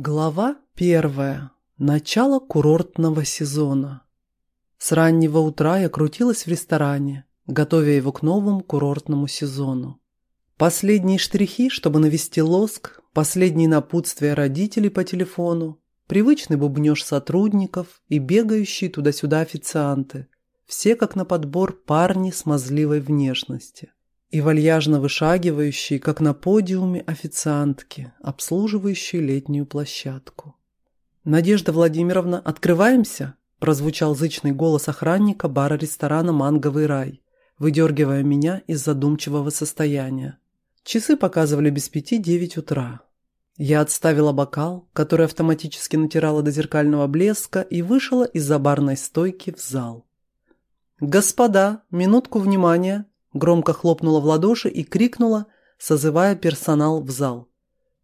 Глава первая. Начало курортного сезона. С раннего утра я крутилась в ресторане, готовя его к новому курортному сезону. Последние штрихи, чтобы навести лоск, последние напутствия родителей по телефону, привычный бубнеж сотрудников и бегающие туда-сюда официанты. Все как на подбор парни смазливой внешности и вальяжно вышагивающие, как на подиуме, официантки, обслуживающие летнюю площадку. «Надежда Владимировна, открываемся?» – прозвучал зычный голос охранника бара-ресторана «Манговый рай», выдергивая меня из задумчивого состояния. Часы показывали без пяти девять утра. Я отставила бокал, который автоматически натирала до зеркального блеска, и вышла из-за барной стойки в зал. «Господа, минутку внимания!» Громко хлопнула в ладоши и крикнула, созывая персонал в зал.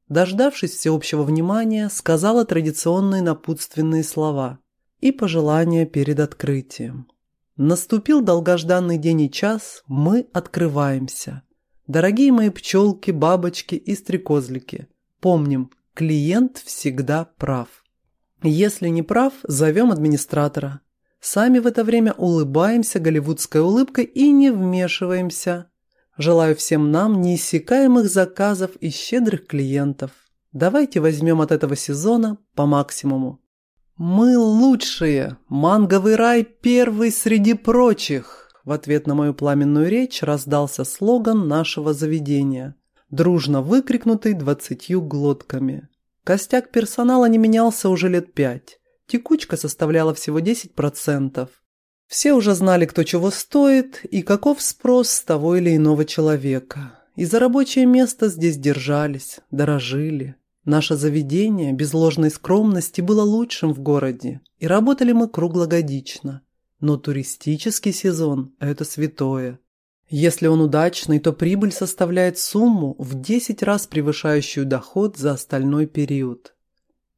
Дождавшись всеобщего внимания, сказала традиционные напутственные слова и пожелания перед открытием. Наступил долгожданный день и час, мы открываемся. Дорогие мои пчелки, бабочки и стрекозлики, помним, клиент всегда прав. Если не прав, зовем администратора. Сами в это время улыбаемся голливудской улыбкой и не вмешиваемся. Желаю всем нам неиссякаемых заказов и щедрых клиентов. Давайте возьмем от этого сезона по максимуму. «Мы лучшие! Манговый рай первый среди прочих!» В ответ на мою пламенную речь раздался слоган нашего заведения, дружно выкрикнутый двадцатью глотками. Костяк персонала не менялся уже лет пять. Текучка составляла всего 10%. Все уже знали, кто чего стоит и каков спрос с того или иного человека. И за рабочее место здесь держались, дорожили. Наше заведение, без ложной скромности, было лучшим в городе, и работали мы круглогодично. Но туристический сезон – это святое. Если он удачный, то прибыль составляет сумму в 10 раз превышающую доход за остальной период.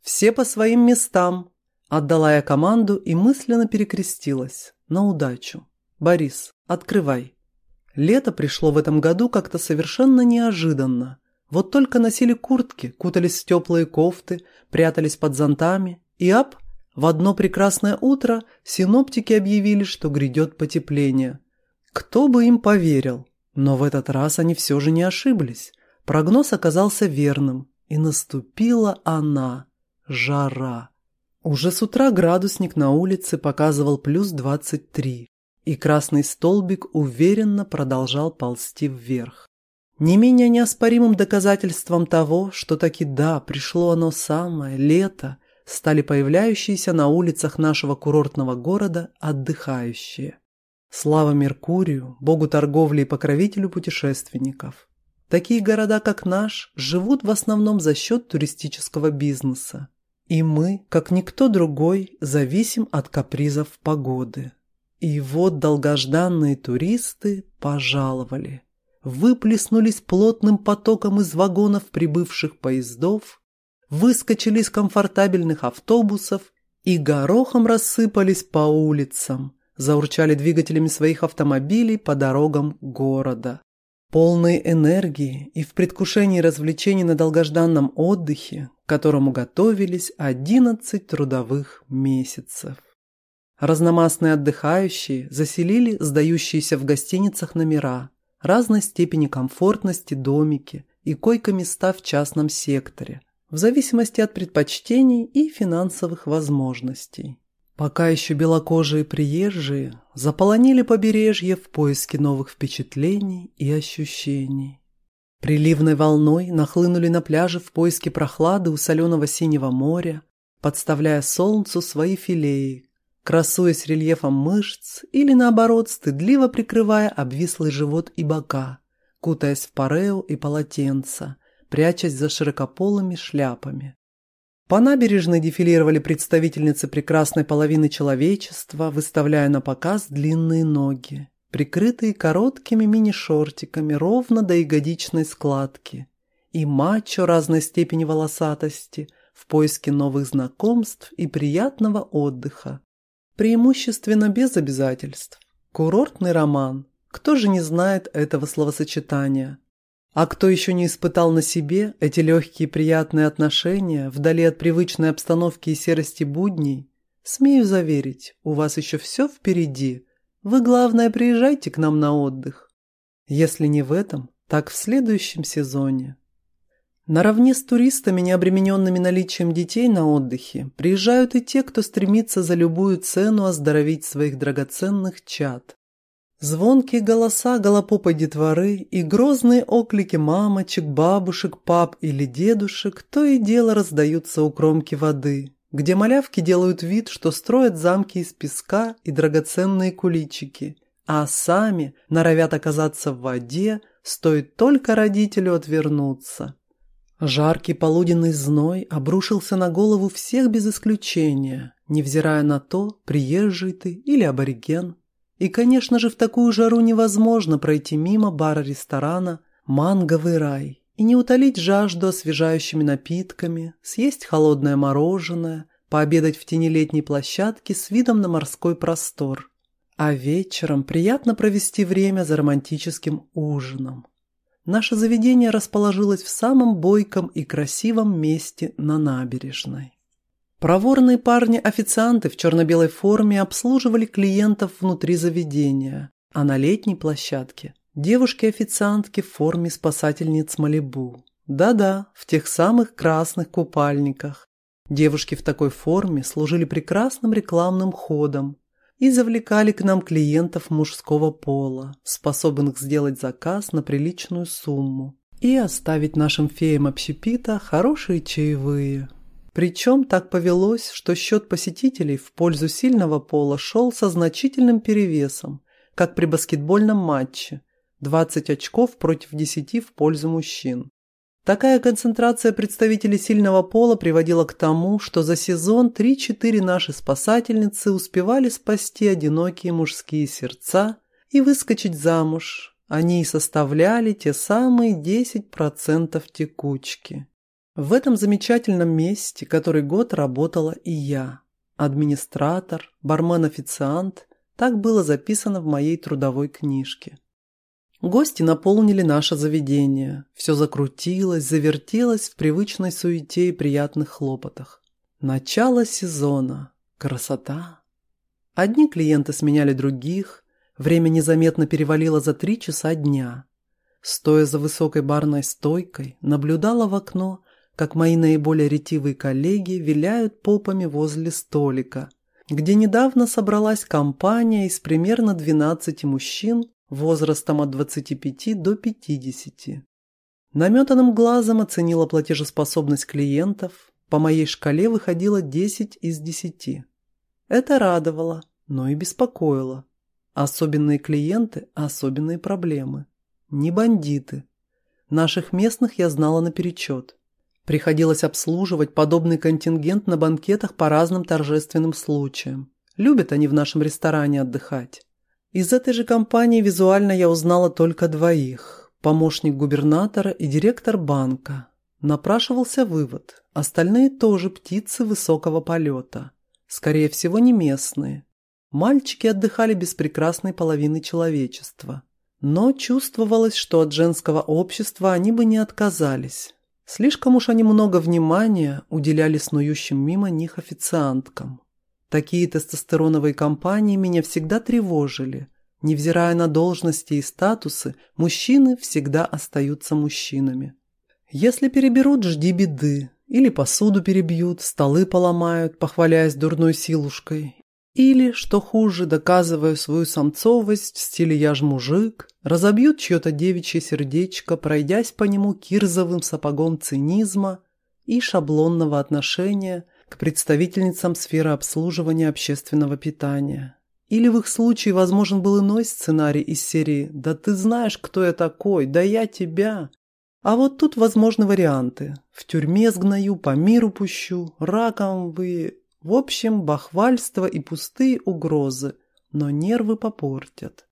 Все по своим местам, Отдала я команду и мысленно перекрестилась. На удачу. «Борис, открывай». Лето пришло в этом году как-то совершенно неожиданно. Вот только носили куртки, кутались в теплые кофты, прятались под зонтами. И ап, в одно прекрасное утро синоптики объявили, что грядет потепление. Кто бы им поверил? Но в этот раз они все же не ошиблись. Прогноз оказался верным. И наступила она – жара. Уже с утра градусник на улице показывал плюс 23, и красный столбик уверенно продолжал ползти вверх. Не менее неоспоримым доказательством того, что таки да, пришло оно самое, лето, стали появляющиеся на улицах нашего курортного города отдыхающие. Слава Меркурию, богу торговли и покровителю путешественников. Такие города, как наш, живут в основном за счет туристического бизнеса. И мы, как никто другой, зависим от капризов погоды. И вот долгожданные туристы пожаловали. Выплеснулись плотным потоком из вагонов прибывших поездов, выскочили из комфортабельных автобусов и горохом рассыпались по улицам, заурчали двигателями своих автомобилей по дорогам города. Полные энергии и в предвкушении развлечений на долгожданном отдыхе, которому готовились 11 трудовых месяцев. Разномастные отдыхающие заселили сдающиеся в гостиницах номера, разной степени комфортности домики и койко-места в частном секторе, в зависимости от предпочтений и финансовых возможностей. Пока еще белокожие приезжие заполонили побережье в поиске новых впечатлений и ощущений. Приливной волной нахлынули на пляже в поиске прохлады у соленого синего моря, подставляя солнцу свои филеи, красуясь рельефом мышц или, наоборот, стыдливо прикрывая обвислый живот и бока, кутаясь в парео и полотенца, прячась за широкополыми шляпами. По набережной дефилировали представительницы прекрасной половины человечества, выставляя на показ длинные ноги, прикрытые короткими мини-шортиками ровно до ягодичной складки, и мачо разной степени волосатости в поиске новых знакомств и приятного отдыха. Преимущественно без обязательств. Курортный роман. Кто же не знает этого словосочетания? А кто еще не испытал на себе эти легкие приятные отношения вдали от привычной обстановки и серости будней, смею заверить, у вас еще все впереди. Вы, главное, приезжайте к нам на отдых. Если не в этом, так в следующем сезоне. Наравне с туристами, не обремененными наличием детей на отдыхе, приезжают и те, кто стремится за любую цену оздоровить своих драгоценных чад. Звонкие голоса голопопой детворы и грозные оклики мамочек, бабушек, пап или дедушек то и дело раздаются у кромки воды, где малявки делают вид, что строят замки из песка и драгоценные куличики, а сами норовят оказаться в воде, стоит только родителю отвернуться. Жаркий полуденный зной обрушился на голову всех без исключения, невзирая на то, приезжий ты или абориген. И, конечно же, в такую жару невозможно пройти мимо бара-ресторана «Манговый рай» и не утолить жажду освежающими напитками, съесть холодное мороженое, пообедать в тени летней площадки с видом на морской простор. А вечером приятно провести время за романтическим ужином. Наше заведение расположилось в самом бойком и красивом месте на набережной. Проворные парни-официанты в черно-белой форме обслуживали клиентов внутри заведения, а на летней площадке – девушки-официантки в форме спасательниц Малибу. Да-да, в тех самых красных купальниках. Девушки в такой форме служили прекрасным рекламным ходом и завлекали к нам клиентов мужского пола, способных сделать заказ на приличную сумму и оставить нашим феям общепита хорошие чаевые. Причем так повелось, что счет посетителей в пользу сильного пола шел со значительным перевесом, как при баскетбольном матче – 20 очков против 10 в пользу мужчин. Такая концентрация представителей сильного пола приводила к тому, что за сезон 3-4 наши спасательницы успевали спасти одинокие мужские сердца и выскочить замуж. Они и составляли те самые 10% текучки. В этом замечательном месте который год работала и я. Администратор, бармен-официант, так было записано в моей трудовой книжке. Гости наполнили наше заведение. Все закрутилось, завертелось в привычной суете и приятных хлопотах. Начало сезона. Красота. Одни клиенты сменяли других. Время незаметно перевалило за три часа дня. Стоя за высокой барной стойкой, наблюдала в окно, как мои наиболее ретивые коллеги виляют попами возле столика, где недавно собралась компания из примерно 12 мужчин возрастом от 25 до 50. Наметанным глазом оценила платежеспособность клиентов, по моей шкале выходило 10 из 10. Это радовало, но и беспокоило. Особенные клиенты – особенные проблемы. Не бандиты. Наших местных я знала наперечет. Приходилось обслуживать подобный контингент на банкетах по разным торжественным случаям. Любят они в нашем ресторане отдыхать. Из этой же компании визуально я узнала только двоих – помощник губернатора и директор банка. Напрашивался вывод – остальные тоже птицы высокого полета. Скорее всего, не местные. Мальчики отдыхали без прекрасной половины человечества. Но чувствовалось, что от женского общества они бы не отказались. Слишком уж они много внимания уделяли снующим мимо них официанткам. Такие тестостероновые компании меня всегда тревожили. Невзирая на должности и статусы, мужчины всегда остаются мужчинами. Если переберут, жди беды. Или посуду перебьют, столы поломают, похваляясь дурной силушкой. Или, что хуже, доказывая свою самцовость в стиле «я ж мужик», разобьют чье-то девичье сердечко, пройдясь по нему кирзовым сапогом цинизма и шаблонного отношения к представительницам сферы обслуживания общественного питания. Или в их случае возможен был иной сценарий из серии «Да ты знаешь, кто я такой, да я тебя». А вот тут возможны варианты. В тюрьме сгною, по миру пущу, раком вы в общем, бахвальство и пустые угрозы, но нервы попортят.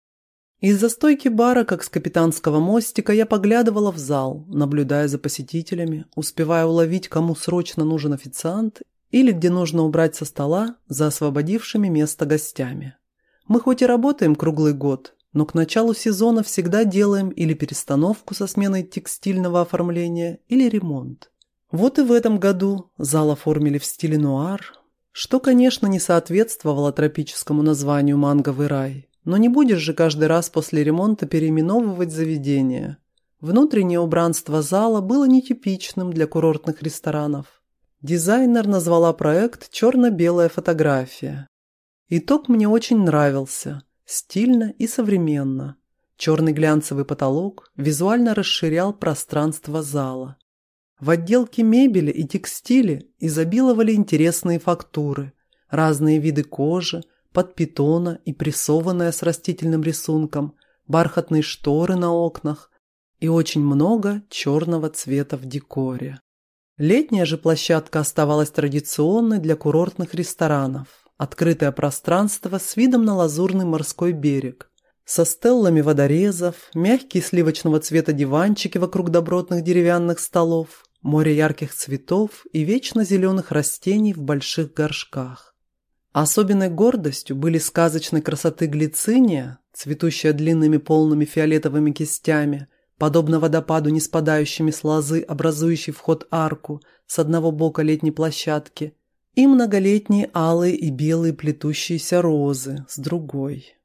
Из-за стойки бара, как с капитанского мостика, я поглядывала в зал, наблюдая за посетителями, успевая уловить, кому срочно нужен официант или где нужно убрать со стола за освободившими место гостями. Мы хоть и работаем круглый год, но к началу сезона всегда делаем или перестановку со сменой текстильного оформления, или ремонт. Вот и в этом году зал оформили в стиле нуар, что, конечно, не соответствовало тропическому названию «Манговый рай», но не будешь же каждый раз после ремонта переименовывать заведение. Внутреннее убранство зала было нетипичным для курортных ресторанов. Дизайнер назвала проект «Черно-белая фотография». Итог мне очень нравился, стильно и современно. Черный глянцевый потолок визуально расширял пространство зала. В отделке мебели и текстиле изобиловали интересные фактуры, разные виды кожи, подпитона и прессованная с растительным рисунком, бархатные шторы на окнах и очень много черного цвета в декоре. Летняя же площадка оставалась традиционной для курортных ресторанов. Открытое пространство с видом на лазурный морской берег, со стеллами водорезов, мягкие сливочного цвета диванчики вокруг добротных деревянных столов, море ярких цветов и вечно зеленых растений в больших горшках. Особенной гордостью были сказочной красоты глициния, цветущая длинными полными фиолетовыми кистями, подобно водопаду не спадающими с лозы, образующей вход арку с одного бока летней площадки, и многолетние алые и белые плетущиеся розы с другой.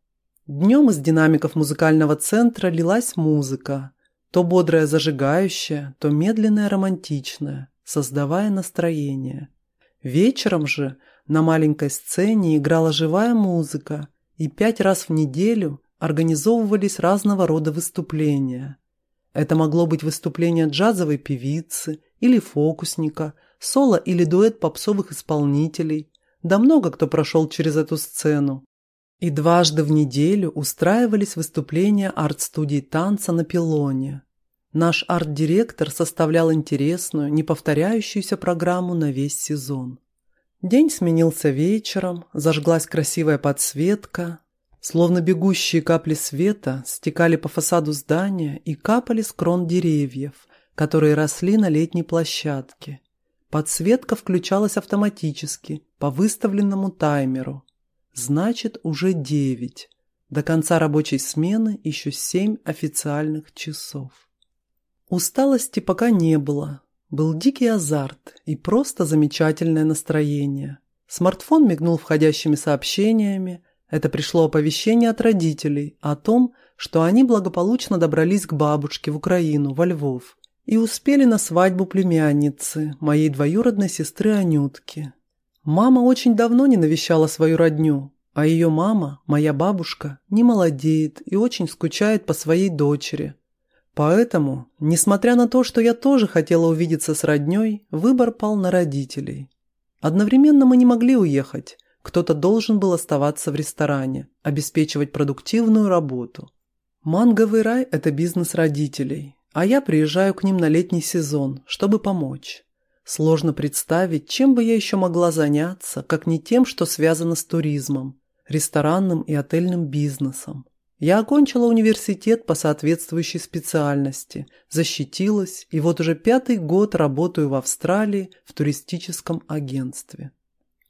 Днем из динамиков музыкального центра лилась музыка, то бодрая зажигающая, то медленная романтичная, создавая настроение. Вечером же – на маленькой сцене играла живая музыка, и пять раз в неделю организовывались разного рода выступления. Это могло быть выступление джазовой певицы или фокусника, соло или дуэт попсовых исполнителей. Да много кто прошел через эту сцену. И дважды в неделю устраивались выступления арт-студий танца на пилоне. Наш арт-директор составлял интересную, неповторяющуюся программу на весь сезон. День сменился вечером, зажглась красивая подсветка, словно бегущие капли света стекали по фасаду здания и капали с крон деревьев, которые росли на летней площадке. Подсветка включалась автоматически, по выставленному таймеру. Значит, уже девять. До конца рабочей смены еще семь официальных часов. Усталости пока не было, был дикий азарт и просто замечательное настроение. Смартфон мигнул входящими сообщениями. Это пришло оповещение от родителей о том, что они благополучно добрались к бабушке в Украину, во Львов, и успели на свадьбу племянницы, моей двоюродной сестры Анютки. Мама очень давно не навещала свою родню, а ее мама, моя бабушка, не молодеет и очень скучает по своей дочери, Поэтому, несмотря на то, что я тоже хотела увидеться с роднёй, выбор пал на родителей. Одновременно мы не могли уехать, кто-то должен был оставаться в ресторане, обеспечивать продуктивную работу. Манговый рай – это бизнес родителей, а я приезжаю к ним на летний сезон, чтобы помочь. Сложно представить, чем бы я еще могла заняться, как не тем, что связано с туризмом, ресторанным и отельным бизнесом. Я окончила университет по соответствующей специальности, защитилась и вот уже пятый год работаю в Австралии в туристическом агентстве.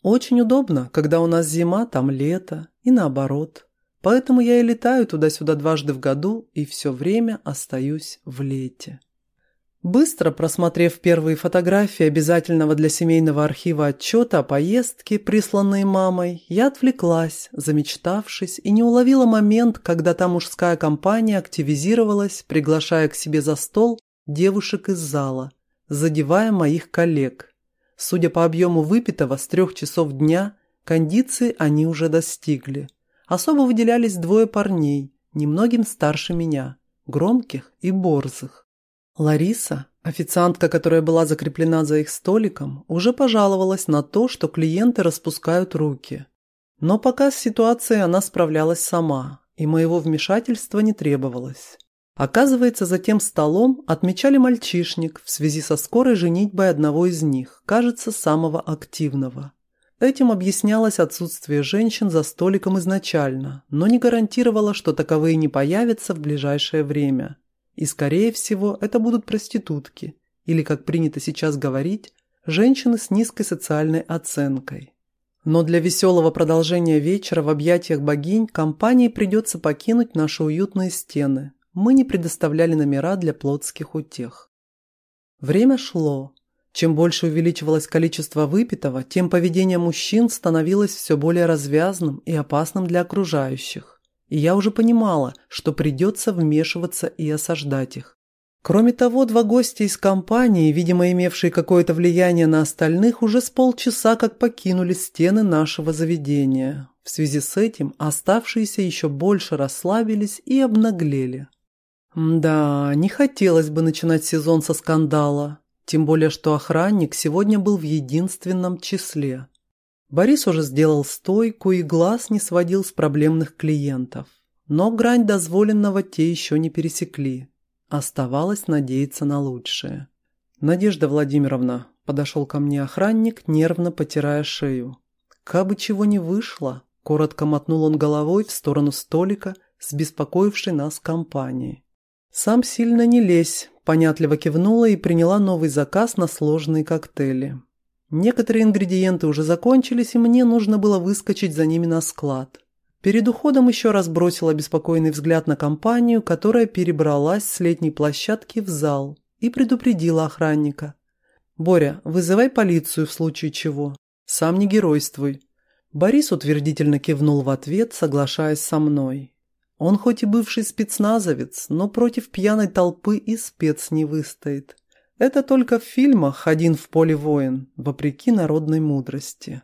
Очень удобно, когда у нас зима, там лето и наоборот. Поэтому я и летаю туда-сюда дважды в году и все время остаюсь в лете. Быстро просмотрев первые фотографии обязательного для семейного архива отчета о поездке, присланные мамой, я отвлеклась, замечтавшись, и не уловила момент, когда та мужская компания активизировалась, приглашая к себе за стол девушек из зала, задевая моих коллег. Судя по объему выпитого с трех часов дня, кондиции они уже достигли. Особо выделялись двое парней, немногим старше меня, громких и борзых. Лариса, официантка, которая была закреплена за их столиком, уже пожаловалась на то, что клиенты распускают руки. Но пока с ситуацией она справлялась сама, и моего вмешательства не требовалось. Оказывается, за тем столом отмечали мальчишник в связи со скорой женитьбой одного из них, кажется, самого активного. Этим объяснялось отсутствие женщин за столиком изначально, но не гарантировало, что таковые не появятся в ближайшее время. И, скорее всего, это будут проститутки, или, как принято сейчас говорить, женщины с низкой социальной оценкой. Но для веселого продолжения вечера в объятиях богинь компании придется покинуть наши уютные стены. Мы не предоставляли номера для плотских утех. Время шло. Чем больше увеличивалось количество выпитого, тем поведение мужчин становилось все более развязным и опасным для окружающих. И я уже понимала, что придется вмешиваться и осаждать их. Кроме того, два гостя из компании, видимо имевшие какое-то влияние на остальных, уже с полчаса как покинули стены нашего заведения. В связи с этим оставшиеся еще больше расслабились и обнаглели. Да, не хотелось бы начинать сезон со скандала, тем более что охранник сегодня был в единственном числе. Борис уже сделал стойку и глаз не сводил с проблемных клиентов. Но грань дозволенного те еще не пересекли. Оставалось надеяться на лучшее. «Надежда Владимировна», – подошел ко мне охранник, нервно потирая шею. «Кабы чего не вышло», – коротко мотнул он головой в сторону столика с беспокоившей нас компанией. «Сам сильно не лезь», – понятливо кивнула и приняла новый заказ на сложные коктейли. Некоторые ингредиенты уже закончились, и мне нужно было выскочить за ними на склад. Перед уходом еще раз бросила беспокойный взгляд на компанию, которая перебралась с летней площадки в зал и предупредила охранника. «Боря, вызывай полицию в случае чего. Сам не геройствуй». Борис утвердительно кивнул в ответ, соглашаясь со мной. Он хоть и бывший спецназовец, но против пьяной толпы и спец не выстоит. Это только в фильмах «Один в поле воин», вопреки народной мудрости.